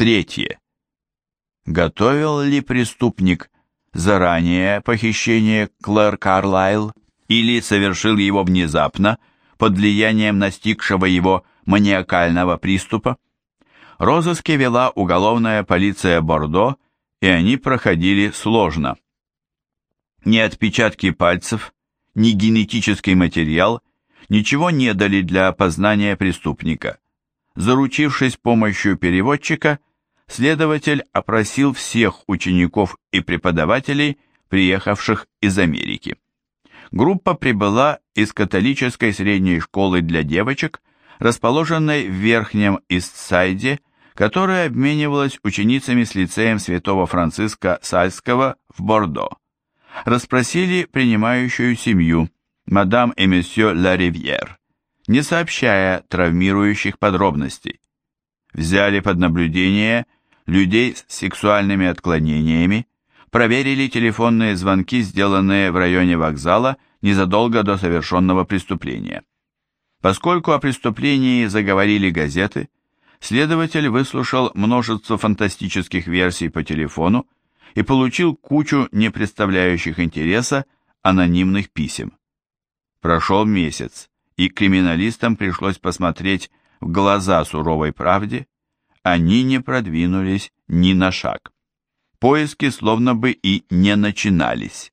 Третье. Готовил ли преступник заранее похищение Клэр Карлайл или совершил его внезапно под влиянием настигшего его маниакального приступа? Розыски вела уголовная полиция Бордо, и они проходили сложно. Ни отпечатки пальцев, ни генетический материал ничего не дали для опознания преступника. Заручившись помощью переводчика, следователь опросил всех учеников и преподавателей, приехавших из Америки. Группа прибыла из католической средней школы для девочек, расположенной в Верхнем Истсайде, которая обменивалась ученицами с лицеем святого Франциска Сальского в Бордо. Расспросили принимающую семью, мадам и месье Ла Ривьер, не сообщая травмирующих подробностей. Взяли под наблюдение – людей с сексуальными отклонениями, проверили телефонные звонки, сделанные в районе вокзала незадолго до совершенного преступления. Поскольку о преступлении заговорили газеты, следователь выслушал множество фантастических версий по телефону и получил кучу не представляющих интереса анонимных писем. Прошел месяц, и криминалистам пришлось посмотреть в глаза суровой правде, а они не продвинулись ни на шаг. Поиски словно бы и не начинались.